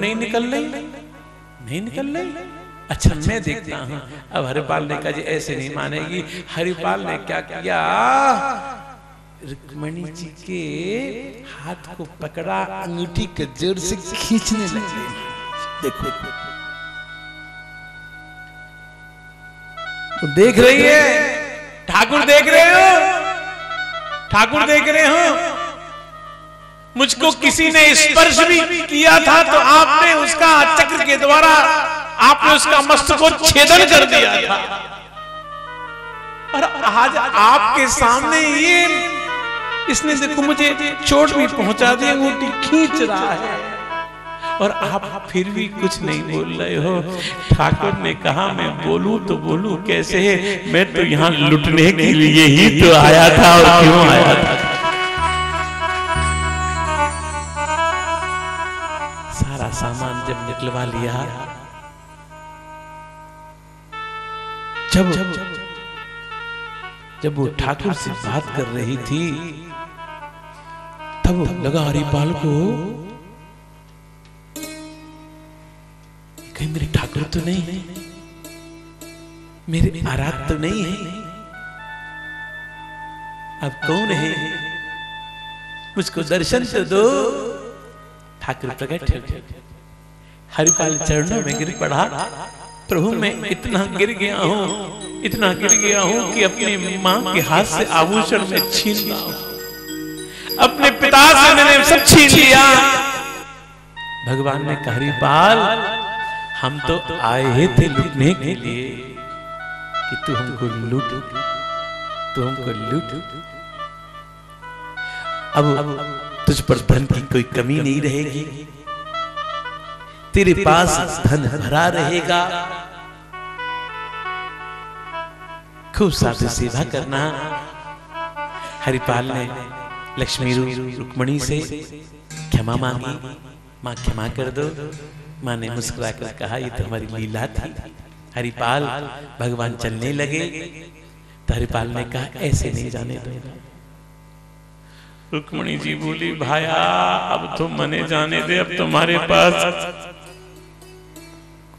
नहीं निकल रही? नहीं निकल रही? अच्छा मैं देखता हूँ। अब हरिपाल ने कहा जी ऐसे नहीं मानेगी। हरिपाल ने क्या किया? रुक्मणी जी के हाथ को पकड़ा अंगूठी के ज़ोर से खींचने लगे। देखो। तो देख रही है? ठाकुर देख रहे हो? ठाकुर देख रहे हो? मुझको किसी ने स्पर्श भी किया था तो आपने उसका चक्र के द्वारा आपने उसका मस्तक को छेदन कर दिया था। और आज आपके सामने ये इसने देखो मुझे चोट भी पहुँचा दी अंगूठी खींच रहा है। और आप फिर भी कुछ नहीं बोल रहे हो। ठाकुर ने कहा मैं बोलू तो बोलू कैसे है? मैं तो यहाँ लुटने के लिए ही तो आया था और क्यों आया था? जब निकलवा लिया। जब जब वो ठाकुर से बात कर रही थी तब लगा हरिपाल को कहीं मेरे ठाकुर तो नहीं है मेरे आराध तो नहीं है। अब कौन है? मुझको दर्शन तो दो। ठाकुर प्रकट हो। हरिपाल चरणों में गिर पड़ा। प्रभु, मैं इतना गिर गया हूँ, इतना गिर गया हूँ कि अपने माँ के हाथ से आभूषण में छीन रहा अपने पिता से मैंने सब छीन लिया। भगवान ने कहा, हरिपाल, हम तो आए ही थे लूटने के लिए कि तू हमको लूट, तू हमको लूट। अब तुझ पर धन की कोई कमी नहीं रहेगी। तेरे पास धन भरा रहेगा। खूब साधु सेवा करना। हरिपाल ने लक्ष्मी रुक्मणी से क्षमा मांगी। माँ क्षमा कर दो। माँ ने मुस्कुरा कर कहा, ये तो हमारी लीला थी। हरिपाल भगवान चलने लगे। तो हरिपाल ने कहा, ऐसे नहीं जाने दो। रुक्मणी जी बोली, भाया, अब तो मने जाने दे, अब तुम्हारे पास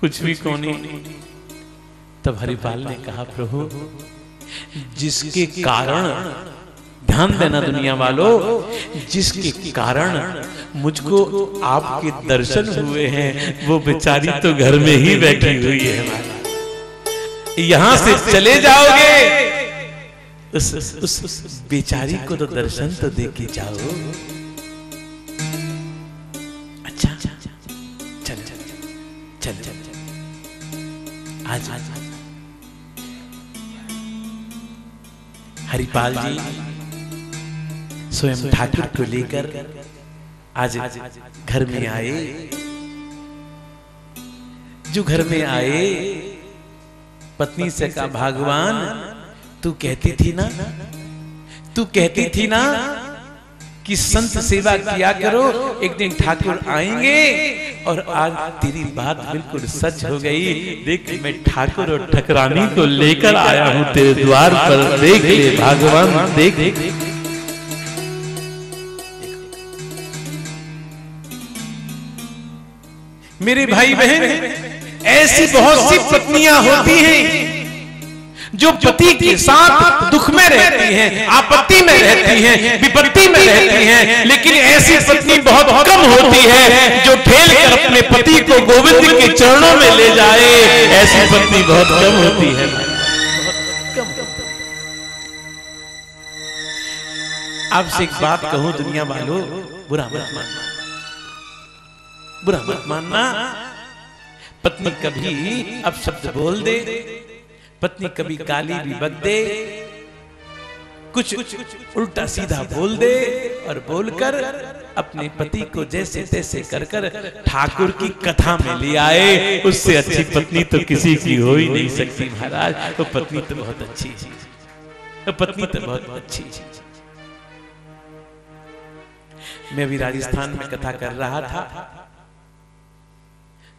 कुछ भी कौन। तब हरिपाल ने कहा प्रभु जिसके कारण ध्यान देना दुनिया वालों जिसके कारण मुझको आपके दर्शन हुए हैं वो बेचारी तो घर में ही बैठी हुई है यहाँ से चले जाओगे। उस, उस, उस बेचारी को तो दर्शन तो दे के जाओ। अच्छा चल चल चल चल। हरिपाल जी स्वयं ठाकुर को लेकर आज घर में आए। जो घर में आए, पत्नी से कहा, भगवान, तू कहती थी ना? तू कहती थी ना कि संत सेवा किया करो, एक दिन ठाकुर आएँगे और आज तेरी बात बिल्कुल सच हो गई। देख मैं ठाकुर और ठकरानी को लेकर आया हूँ तेरे द्वार पर। देख ले भगवान देख, मेरे भाई बहन ऐसी बहुत सी पत्नियाँ होती हैं जो पति के साथ दुख में रहती हैं आपत्ति में रहती हैं विपत्ति में रहती हैं लेकिन ऐसी पत्नी बहुत कम होती है जो ठेल कर अपने पति को गोविंद के चरणों में ले जाए ऐसी पत्नी बहुत कम होती है। आपसे एक बात कहूँ दुनिया वालों बुरा मत मानना। बुरा मत मानना। पत्नी कभी अब शब्द बोल दे पत्नी कभी काली भी बक दे। कुछ उल्टा सीधा बोल दे और बोलकर अपने पति को जैसे तैसे कर कर ठाकुर की कथा में ले आए। उससे अच्छी पत्नी तो किसी की हो ही नहीं सकती महाराज। तो पत्नी तो बहुत अच्छी तो पत्नी तो बहुत अच्छी मैं अभी राजस्थान में कथा कर रहा था।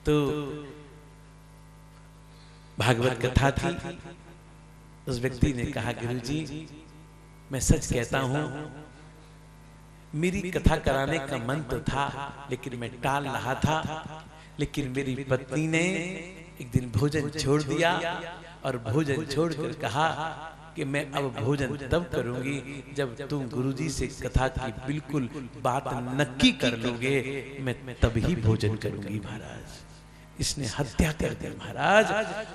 तो भागवत कथा थी। उस व्यक्ति ने कहा गुरु जी मैं सच कहता हूँ, मेरी कथा कराने का मन तो था, लेकिन मैं टाल रहा था। लेकिन मेरी पत्नी ने एक दिन भोजन छोड़ दिया और भोजन छोड़कर कहा कि मैं अब भोजन तब करूँगी जब तुम गुरुजी से कथा की बिल्कुल बात नक्की कर लोगे। मैं तभी भोजन करूँगी, महाराज। इसने हत्या कर दी महाराज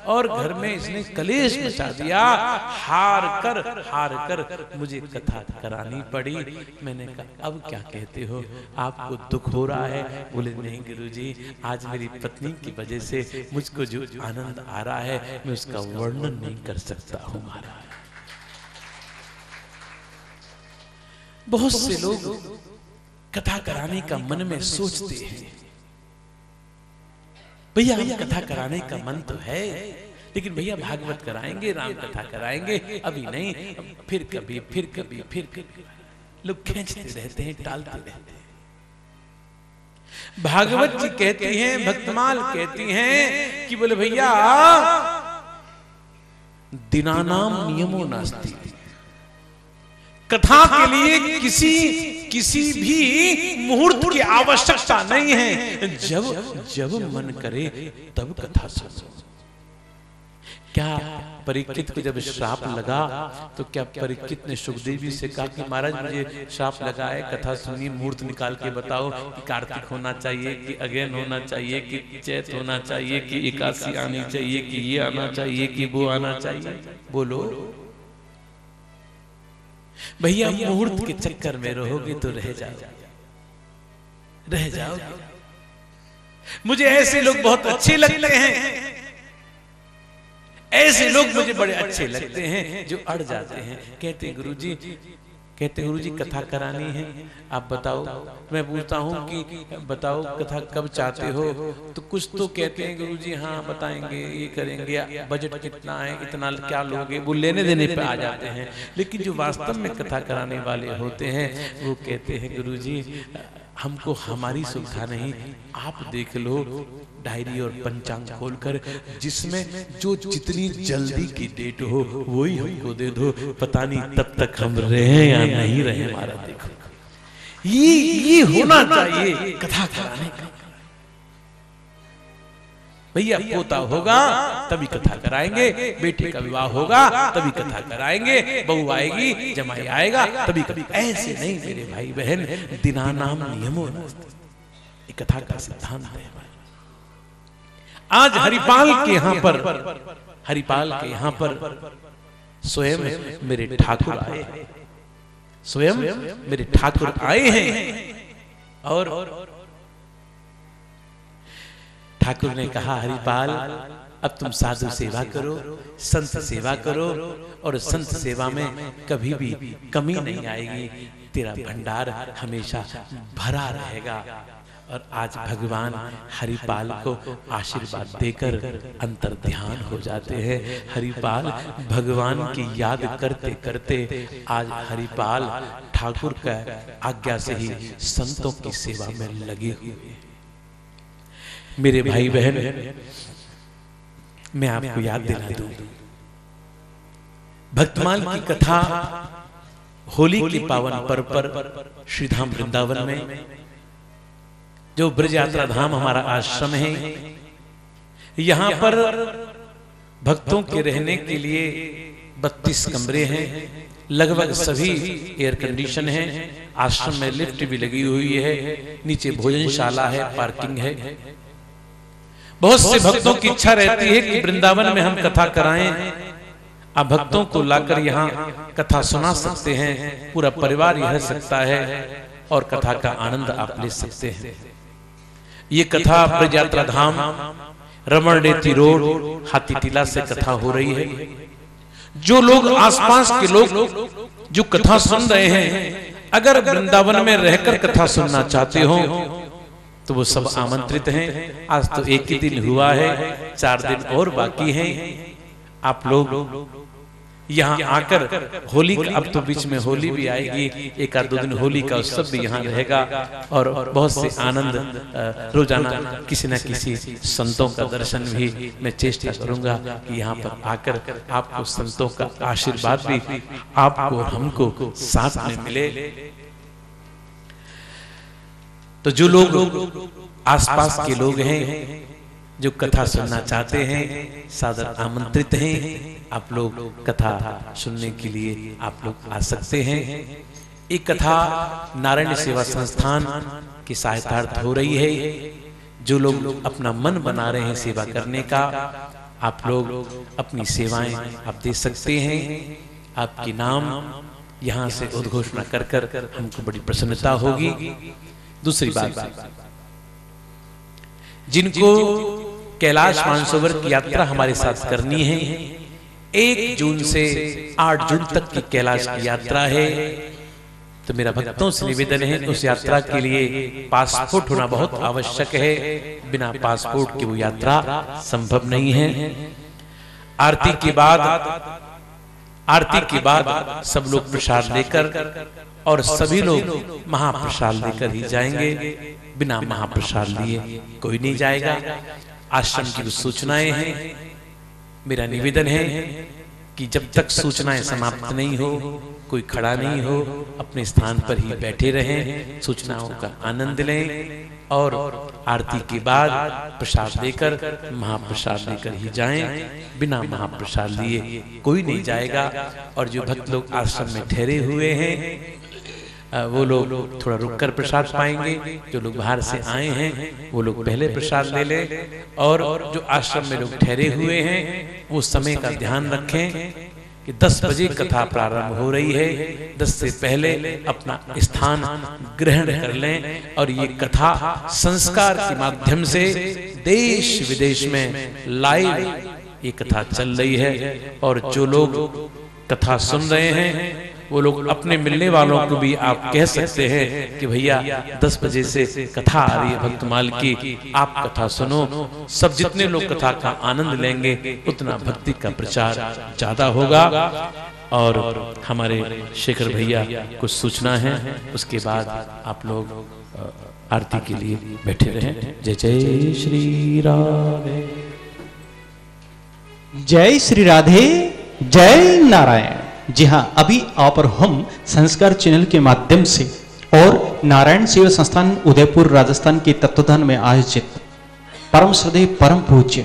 और घर में इसने कलेश मचा दिया। हार कर हार कर मुझे कथा करानी पड़ी। मैंने कहा अब क्या कहते हो? आपको दुख हो रहा है बोले नहीं गुरुजी आज मेरी पत्नी की वजह से मुझको जो आनंद आ रहा है मैं उसका वर्णन नहीं कर सकता हूँ महाराज। बहुत से लोग कथा कराने का मन में सोचते हैं। भैया हम कथा कराने का मन तो है लेकिन भैया भागवत कराएँगे राम कथा कराएँगे अभी नहीं फिर कभी फिर कभी फिर कभी। लोग खींचते रहते हैं टालते रहते हैं। भागवत जी कहती हैं भक्तमाल कहती हैं कि बोले भैया दिनानाम नियमो नास्ती कथा के लिए किसी किसी भी मुहूर्त की आवश्यकता नहीं है। जब जब मन करे तब कथा सुनो। क्या परीक्षित को जब श्राप लगा तो क्या परीक्षित ने सुखदेव जी से कहा कि महाराज मुझे श्राप लगा है कथा सुनिए मुहूर्त निकाल के बताओ कि कार्तिक होना चाहिए कि अगेन होना चाहिए कि चैत होना चाहिए कि एकादशी आनी चाहिए कि ये आना चाहिए कि वो आना चाहिए। बोलो। भैया मुहूर्त के चक्कर में रहोगे तो रह जाओ रह जाओ मुझे ऐसे लोग बहुत अच्छे लगते हैं। ऐसे लोग मुझे बड़े अच्छे लगते हैं जो अड़ जाते हैं। कहते गुरुजी कहते गुरु जी कथा करानी है। आप बताओ, मैं पूछता हूँ कि बताओ कथा कब चाहते हो? तो कुछ तो कहते हैं गुरु जी हाँ बताएँगे, ये करेंगे। बजट कितना है, इतना क्या लोगे वो लेने देने पे आ जाते हैं। लेकिन जो वास्तव में कथा कराने वाले होते हैं, वो कहते हैं, गुरु जी, हमको हमारी सुविधा नहीं। आप देख लो डायरी और पंचांग खोलकर जिसमें जो जितनी जल्दी की डेट हो वही हमको दे दो पता नहीं तब तक हम रहे या नहीं रहे हमारा देखो। ये ये होना चाहिए कथा कराने का। भैया पोता होगा तभी कथा कराएँगे बेटे का विवाह होगा तभी कथा कराएँगे बहू आएगी जमाई आएगा तभी कभी ऐसे नहीं मेरे भाई बहन दिना नाम नियमो कथा का सिद्धांत है। आज हरिपाल के यहाँ पर हरिपाल के यहाँ पर स्वयं मेरे ठाकुर आए स्वयं मेरे ठाकुर आए हैं। और ठाकुर ने कहा हरिपाल अब तुम साधु सेवा करो संत सेवा करो और संत सेवा में कभी भी कमी नहीं आएगी। तेरा भंडार हमेशा भरा रहेगा। और आज भगवान हरिपाल को आशीर्वाद देकर अंतर ध्यान हो जाते हैं। हरिपाल भगवान की याद करते करते आज हरिपाल ठाकुर का आज्ञा से ही संतों की सेवा में लगे हुए मेरे भाई बहन मैं आपको याद दिला दूँ। भक्तमाल की कथा होली के पावन पर्व पर श्रीधाम वृंदावन में जो ब्रज यात्रा धाम हमारा आश्रम है यहाँ पर भक्तों के रहने के लिए बत्तीस कमरे हैं। लगभग सभी एयर कंडीशन है। आश्रम में लिफ्ट भी लगी हुई है। नीचे भोजनशाला है पार्किंग है। बहुत से भक्तों की इच्छा रहती है कि वृंदावन में हम कथा कराएँ। आप भक्तों को लाकर यहाँ कथा सुना सकते हैं। पूरा परिवार रह सकता है और कथा का आनंद आप ले सकते हैं। ये कथा ब्रज यात्रा धाम रमण रेती रोड हाथी टीला से कथा हो रही है। जो लोग आसपास के लोग जो कथा सुन रहे हैं अगर वृंदावन में रहकर कथा सुनना चाहते हो तो वो सब आमंत्रित हैं। आज तो एक ही दिन हुआ है चार दिन और बाकी हैं। आप लोग यहाँ आकर होली का अब तो बीच में होली भी आएगी एक आध दो दिन होली का उत्सव भी यहाँ रहेगा और बहुत से आनंद रोज़ाना किसी न किसी संतों का दर्शन भी मैं चेष्टा करूँगा कि यहाँ पर आकर आपको संतों का आशीर्वाद भी आपको हमको साथ में मिले। तो जो लोग आसपास के लोग हैं जो कथा सुनना चाहते हैं सादर आमंत्रित हैं। आप लोग कथा सुनने के लिए आप लोग आ सकते हैं। एक कथा नारायण सेवा संस्थान की सहायतार्थ हो रही है जो लोग अपना मन बना रहे हैं सेवा करने का आप लोग अपनी सेवाएँ आप दे सकते हैं। आपकी नाम यहाँ से उद्घोषणा कर कर हमको बड़ी प्रसन्नता होगी। दूसरी बात। जिनको कैलाश मानसोवर की यात्रा हमारे साथ करनी है एक जून से आठ जून तक की कैलाश की यात्रा है। तो मेरा भक्तों से निवेदन है उस यात्रा के लिए पासपोर्ट होना बहुत आवश्यक है। बिना पासपोर्ट के वो यात्रा संभव नहीं है। आरती के बाद आरती के बाद सब लोग प्रसाद लेकर और सभी लोग महाप्रसाद लेकर ही जाएँगे। बिना महाप्रसाद लिए कोई नहीं जाएगा। आश्रम की सूचनाएँ हैं। मेरा निवेदन है कि जब तक सूचनाएँ समाप्त नहीं हो कोई खड़ा नहीं हो अपने स्थान पर ही बैठे रहें सूचनाओं का आनंद लें और आरती के बाद प्रसाद लेकर महाप्रसाद लेकर ही जाएँ बिना महाप्रसाद लिए कोई नहीं जाएगा और जो भक्त लोग आश्रम में ठहरे हुए हैं वो लोग थोड़ा रुक कर प्रसाद पाएँगे। जो लोग बाहर से आए हैं, वो लोग पहले प्रसाद ले ले। और जो आश्रम में लोग ठहरे हुए हैं, वो समय का ध्यान रखें कि 10 बजे कथा प्रारंभ हो रही है। 10 से पहले अपना स्थान ग्रहण कर लें और ये कथा संस्कार के माध्यम से देश विदेश में लाइव ये कथा चल रही है। और जो लोग कथा सुन रहे हैं वो लोग अपने मिलने वालों को भी आप कह सकते हैं कि भैया, दस बजे से कथा आ रही है भक्तमाल की। आप कथा सुनो। सब जितने लोग कथा का आनंद लेंगे, उतना भक्ति का प्रचार ज़्यादा होगा। और हमारे शेखर भैया, कुछ सूचना है, उसके बाद आप लोग आरती के लिए बैठे रहे। जय जय श्री राधे। जय श्री राधे, जय नारायण। जी हाँ अभी आप और हम संस्कार चैनल के माध्यम से और नारायण सेवा संस्थान उदयपुर, राजस्थान के तत्वधान में आयोजित परम श्रद्धे परम पूज्य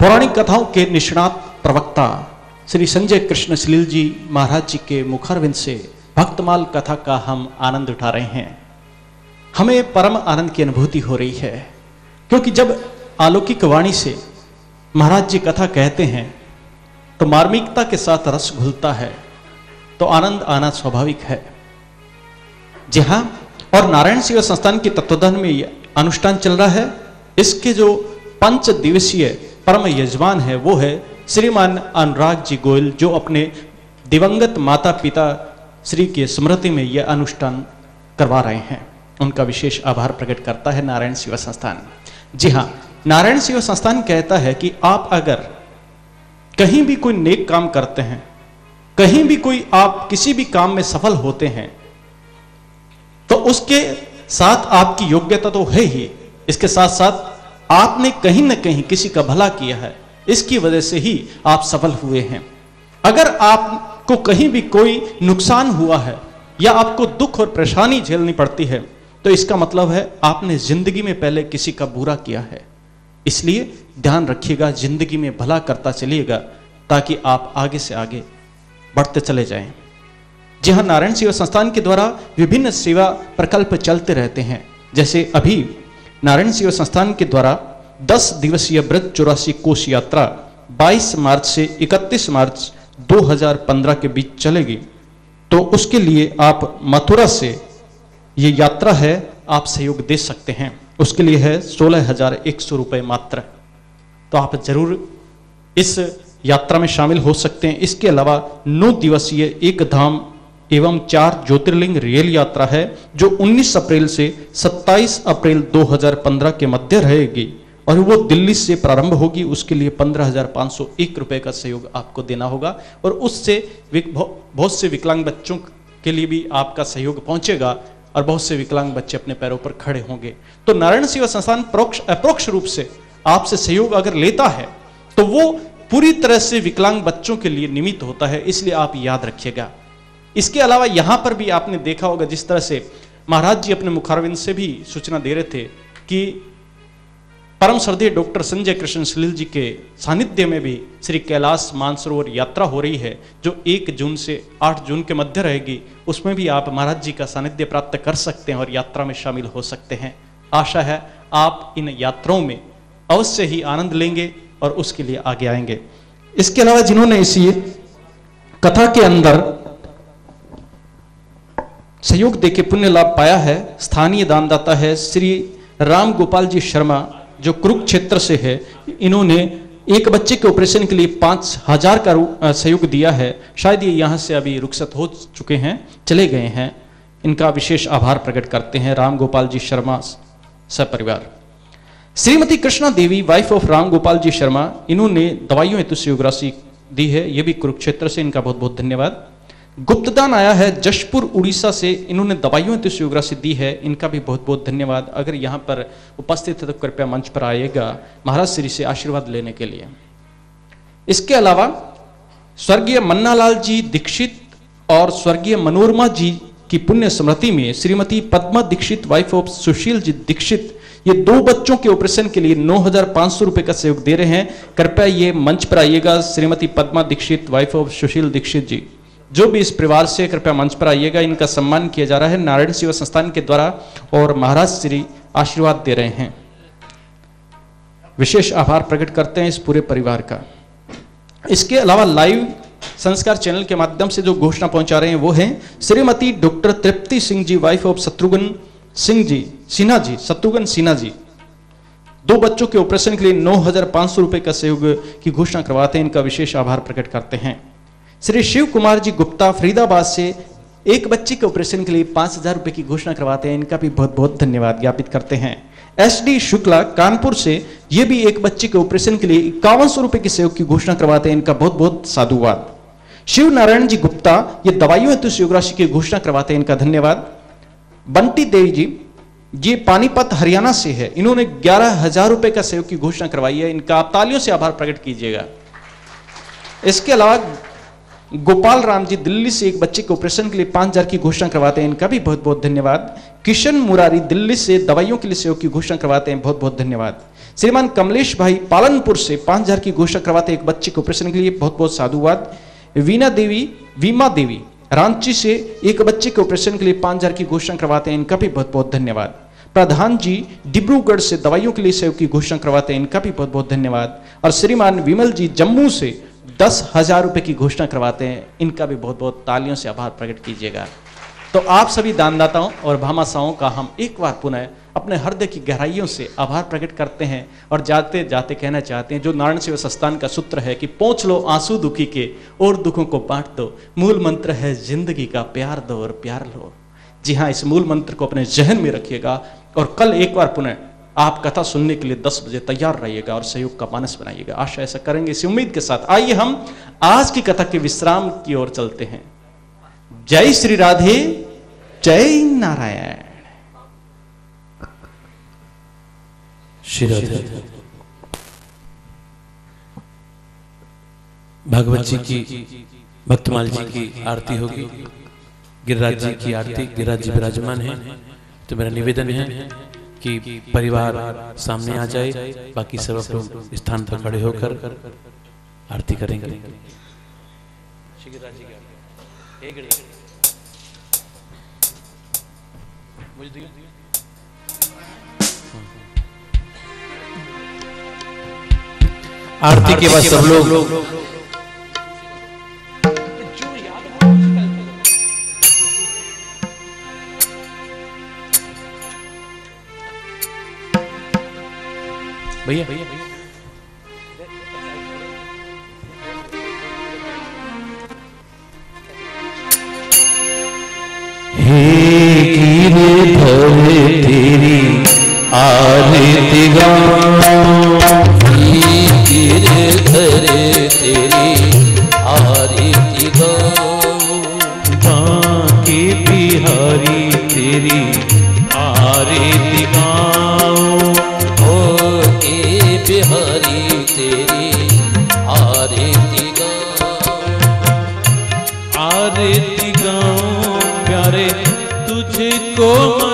पौराणिक कथाओं के निष्णात प्रवक्ता श्री संजय कृष्ण सलील जी महाराज जी के मुखारविंद से भक्तमाल कथा का हम आनंद उठा रहे हैं। हमें परम आनंद की अनुभूति हो रही है, क्योंकि जब अलौकिक वाणी से महाराज जी कथा कहते हैं तो मार्मिकता के साथ रस घुलता है तो आनंद आना स्वाभाविक है। जी हाँ, और नारायण सेवा संस्थान के तत्वधान में यह अनुष्ठान चल रहा है। इसके जो पंच दिवसीय परम यजमान है, वो है श्रीमान अनुराग जी गोयल, जो अपने दिवंगत माता पिता श्री के स्मृति में यह अनुष्ठान करवा रहे हैं। उनका विशेष आभार प्रकट करता है नारायण सेवा संस्थान। जी हाँ नारायण सेवा संस्थान कहता है कि आप अगर कहीं भी कोई नेक काम करते हैं, कहीं भी कोई आप किसी भी काम में सफल होते हैं तो उसके साथ आपकी योग्यता तो है ही। इसके साथ साथ आपने कहीं ना कहीं किसी का भला किया है, इसकी वजह से ही आप सफल हुए हैं। अगर आपको कहीं भी कोई नुकसान हुआ है या आपको दुख और परेशानी झेलनी पड़ती है तो इसका मतलब है आपने ज़िंदगी में पहले किसी का बुरा किया है। इसलिए ध्यान रखिएगा, ज़िंदगी में भला करता चलिएगा, ताकि आप आगे से आगे बढ़ते चले जाएँ। जी हाँ नारायण सेवा संस्थान के द्वारा विभिन्न सेवा प्रकल्प चलते रहते हैं। जैसे अभी नारायण सेवा संस्थान के द्वारा 10 दिवसीय व्रत चौरासी कोष यात्रा 22 मार्च से 31 मार्च 2015 के बीच चलेगी। तो उसके लिए आप मथुरा से ये यात्रा है, आप सहयोग दे सकते हैं। उसके लिए है सोलह हज़ार एक सौ रुपए मात्र। तो आप ज़रूर इस यात्रा में शामिल हो सकते हैं। इसके अलावा नौ दिवसीय एक धाम एवं चार ज्योतिर्लिंग रेल यात्रा है, जो 19 अप्रैल से 27 अप्रैल 2015 के मध्य रहेगी और वो दिल्ली से प्रारंभ होगी। उसके लिए पंद्रह हज़ार सौ एक रुपए का सहयोग आपको देना होगा और उससे बहुत से विकलांग बच्चों के लिए भी आपका सहयोग पहुंचेगा और बहुत से विकलांग बच्चे अपने पैरों पर खड़े होंगे। तो नारायण सेवा संस्थान प्रोक्ष अप्रोक्ष रूप से आपसे सहयोग अगर लेता है तो वो पूरी तरह से विकलांग बच्चों के लिए निमित्त होता है, इसलिए आप याद रखिएगा। इसके अलावा यहाँ पर भी आपने देखा होगा, जिस तरह से महाराज जी अपने मुखारविंद से भी सूचना दे रहे थे कि परम श्रद्धेय डॉक्टर संजय कृष्ण सलील जी के सानिध्य में भी श्री कैलाश मानसरोवर यात्रा हो रही है, जो एक जून से आठ जून के मध्य रहेगी। उसमें भी आप महाराज जी का सानिध्य प्राप्त कर सकते हैं और यात्रा में शामिल हो सकते हैं। आशा है आप इन यात्राओं में अवश्य ही आनंद लेंगे और उसके लिए आगे आएँगे। इसके अलावा जिन्होंने इसी कथा के अंदर सहयोग देके पुण्य लाभ पाया है, स्थानीय दानदाता है, श्री राम गोपाल जी शर्मा, जो कुरुक्षेत्र से है, इन्होंने एक बच्चे के ऑपरेशन के लिए पाँच हज़ार का सहयोग दिया है। शायद ये यहाँ से अभी रुखसत हो चुके हैं, चले गए हैं। इनका विशेष आभार प्रकट करते हैं राम गोपाल जी शर्मा सपरिवार। श्रीमती कृष्णा देवी वाइफ ऑफ़ राम गोपाल जी शर्मा, इन्होंने दवाइयों हेतु राशि दी है। ये भी कुरुक्षेत्र से इनका बहुत बहुत धन्यवाद। गुप्तदान आया है जशपुर, उड़ीसा से। इन्होंने दवाइयों हेतु राशि दी है। इनका भी बहुत बहुत धन्यवाद। अगर यहाँ पर उपस्थित है तो कृपया मंच पर आएगा महाराज श्री से आशीर्वाद लेने के लिए। इसके अलावा स्वर्गीय मन्नालाल जी दीक्षित और स्वर्गीय मनोरमा जी की पुण्य स्मृति में श्रीमती पद्मा दीक्षित वाइफ ऑफ़ सुशील जी दीक्षित ये दो बच्चों के ऑपरेशन के लिए नौ हज़ार सौ रुपए का सहयोग दे रहे हैं। कृपया ये मंच पर आइएगा, श्रीमती पद्मा दीक्षित वाइफ ऑफ़ सुशील दीक्षित जी। जो भी इस परिवार से कृपया मंच पर आइएगा, इनका सम्मान किया जा रहा है। नारायण सेवा संस्थान के द्वारा और महाराज श्री आशीर्वाद दे रहे हैं। विशेष आभार प्रकट करते हैं इस पूरे परिवार का। इसके अलावा लाइव संस्कार चैनल के माध्यम से जो घोषणा पहुँचा रहे हैं वो है, Shrimati doctor Tripti Singh ji wife of Shatrughan Singh ji, Sinha ji Shatrughan Sinha ji. दो बच्चों के ऑपरेशन के लिए नौ हज़ार पाँच सौ रुपए का सहयोग की घोषणा करवाते हैं। इनका विशेष आभार प्रकट करते हैं। श्री शिव कुमार जी गुप्ता फरीदाबाद से एक बच्चे के ऑपरेशन के लिए पाँच हज़ार रुपए की घोषणा करवाते हैं। इनका भी बहुत बहुत धन्यवाद ज्ञापित करते हैं। एस डी शुक्ला कानपुर से ये भी एक बच्चे के ऑपरेशन के लिए इक्यावन सौ रुपए के सहयोग की घोषणा करवाते हैं। इनका बहुत बहुत साधुवाद। शिव नारायण जी गुप्ता, ये दवाइयों हेतु सहयोग राशि की घोषणा करवाते हैं। इनका धन्यवाद। बंटी देवी जी, ये पानीपत हरियाणा से है। इन्होंने ग्यारह हज़ार रुपए का सहयोग की घोषणा करवाई है। इनका आप तालियों से आभार प्रकट कीजिएगा। इसके अलावा गोपाल राम जी दिल्ली से एक बच्चे के ऑपरेशन के लिए पाँच हज़ार की घोषणा करवाते हैं। इनका भी बहुत बहुत धन्यवाद। किशन मुरारी दिल्ली से दवाइयों के लिए सहयोग की घोषणा करवाते हैं। बहुत बहुत धन्यवाद। श्रीमान कमलेश भाई पालनपुर से पाँच हज़ार की घोषणा करवाते हैं एक बच्चे के ऑपरेशन के लिए। बहुत बहुत साधुवाद। वीना देवी, वीमा देवी रांची से एक बच्चे के ऑपरेशन के लिए पाँच हज़ार की घोषणा करवाते हैं, इनका भी बहुत बहुत धन्यवाद। प्रधान जी, डिब्रूगढ़ से दवाइयों के लिए सहयोग की घोषणा करवाते हैं, इनका भी बहुत बहुत धन्यवाद। और श्रीमान विमल जी, जम्मू से दस हज़ार रुपए की घोषणा करवाते हैं, इनका भी बहुत बहुत तालियों से आभार प्रकट कीजिएगा। तो आप सभी दानदाताओं और भामाशाओं का हम एक बार पुनः अपने हृदय की गहराइयों से आभार प्रकट करते हैं और जाते जाते कहना चाहते हैं, जो नारायण शिव संस्थान का सूत्र है कि पहुँच लो आँसू दुखी के और दुखों को बांट दो। मूल मंत्र है, ज़िंदगी का प्यार दो और प्यार लो। जी हाँ इस मूल मंत्र को अपने जहन में रखिएगा और कल एक बार पुनः आप कथा सुनने के लिए 10 बजे तैयार रहिएगा और सहयोग का मानस बनाइएगा। आशा ऐसा करेंगे। इसी उम्मीद के साथ आइए हम आज की कथा के विश्राम की ओर चलते हैं। जय श्री राधे, जय नारायण। श्री राधे भगवत जी की भक्तमाल जी की आरती होगी। गिरिराज जी की आरती, गिरिराज जी विराजमान है। तो मेरा निवेदन है कि परिवार सामने आ जाए, बाकी सब लोग स्थान पर खड़े होकर आरती करेंगे। आरती के बाद सब लोग भैया। भैया हे गिरधर तेरी आरती गाऊं। गिरधर तेरी आरती बांके बिहारी तेरी आरती गाऊं ओ के बिहारी तेरी आरती गाऊं आरती गाऊं प्यारे तुझको